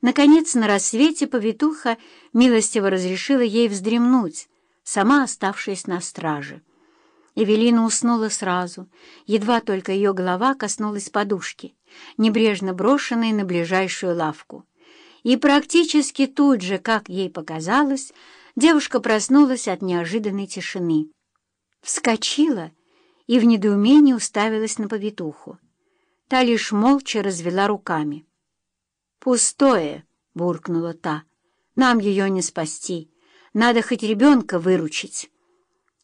Наконец, на рассвете повитуха милостиво разрешила ей вздремнуть, сама оставшись на страже. Эвелина уснула сразу, едва только ее голова коснулась подушки, небрежно брошенной на ближайшую лавку. И практически тут же, как ей показалось, девушка проснулась от неожиданной тишины. Вскочила и в недоумении уставилась на повитуху. Та лишь молча развела руками. «Пустое!» — буркнула та. «Нам ее не спасти. Надо хоть ребенка выручить».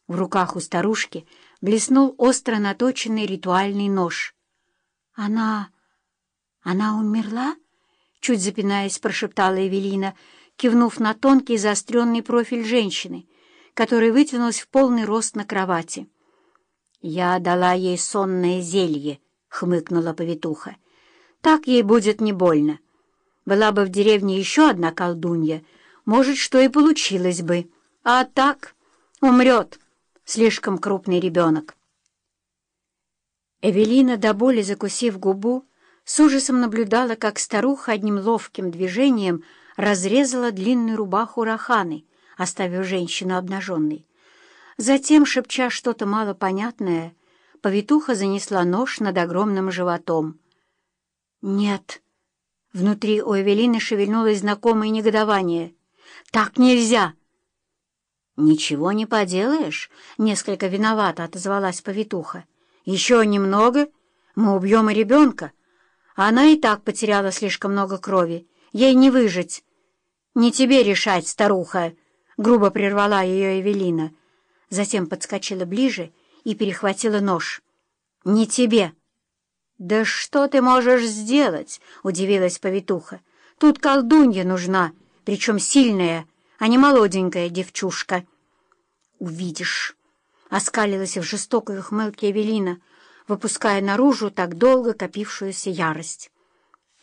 В руках у старушки блеснул остро наточенный ритуальный нож. «Она... она умерла?» — чуть запинаясь, прошептала Эвелина, кивнув на тонкий заостренный профиль женщины, которая вытянулась в полный рост на кровати. «Я дала ей сонное зелье», — хмыкнула повитуха. «Так ей будет не больно. Была бы в деревне еще одна колдунья, может, что и получилось бы. А так умрет слишком крупный ребенок». Эвелина, до боли закусив губу, с ужасом наблюдала, как старуха одним ловким движением разрезала длинную рубаху Раханы, оставив женщину обнаженной. Затем, шепча что-то малопонятное, повитуха занесла нож над огромным животом. «Нет!» Внутри у Эвелины шевельнулось знакомое негодование. «Так нельзя!» «Ничего не поделаешь», — несколько виновато отозвалась повитуха. «Еще немного, мы убьем и ребенка. Она и так потеряла слишком много крови. Ей не выжить». «Не тебе решать, старуха!» — грубо прервала ее Эвелина. Затем подскочила ближе и перехватила нож. «Не тебе!» «Да что ты можешь сделать?» — удивилась повитуха. «Тут колдунья нужна, причем сильная, а не молоденькая девчушка». «Увидишь!» — оскалилась в жестокой ухмылке Эвелина, выпуская наружу так долго копившуюся ярость.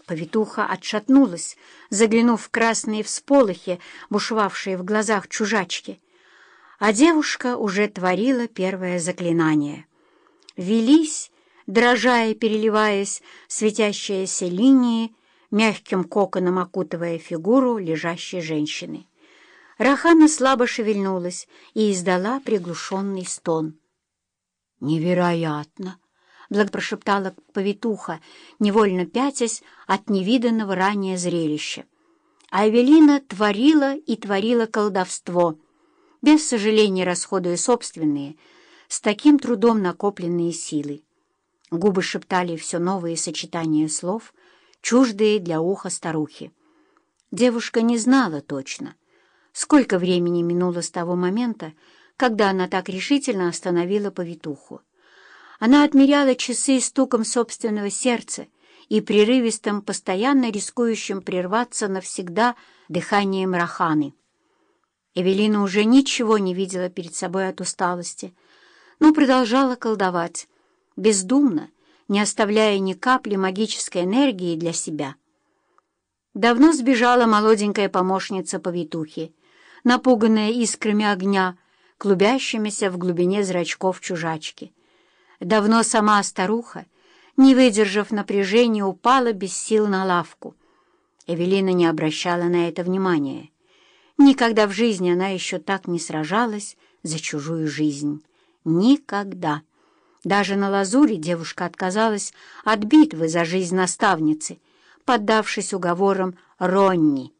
Повитуха отшатнулась, заглянув в красные всполохи, бушевавшие в глазах чужачки. А девушка уже творила первое заклинание. Велись дрожа и переливаясь, светящиеся линии, мягким коконом окутывая фигуру лежащей женщины. Рахана слабо шевельнулась и издала приглушенный стон. «Невероятно!» — благопрошептала повитуха, невольно пятясь от невиданного ранее зрелища. А Эвелина творила и творила колдовство, без сожаления расходуя собственные, с таким трудом накопленные силы. Губы шептали все новые сочетания слов, чуждые для уха старухи. Девушка не знала точно, сколько времени минуло с того момента, когда она так решительно остановила повитуху. Она отмеряла часы стуком собственного сердца и прерывистым, постоянно рискующим прерваться навсегда дыханием Раханы. Эвелина уже ничего не видела перед собой от усталости, но продолжала колдовать, бездумно, не оставляя ни капли магической энергии для себя. Давно сбежала молоденькая помощница повитухи, напуганная искрами огня, клубящимися в глубине зрачков чужачки. Давно сама старуха, не выдержав напряжения, упала без сил на лавку. Эвелина не обращала на это внимания. Никогда в жизни она еще так не сражалась за чужую жизнь. Никогда. Даже на лазуре девушка отказалась от битвы за жизнь наставницы, поддавшись уговорам Ронни.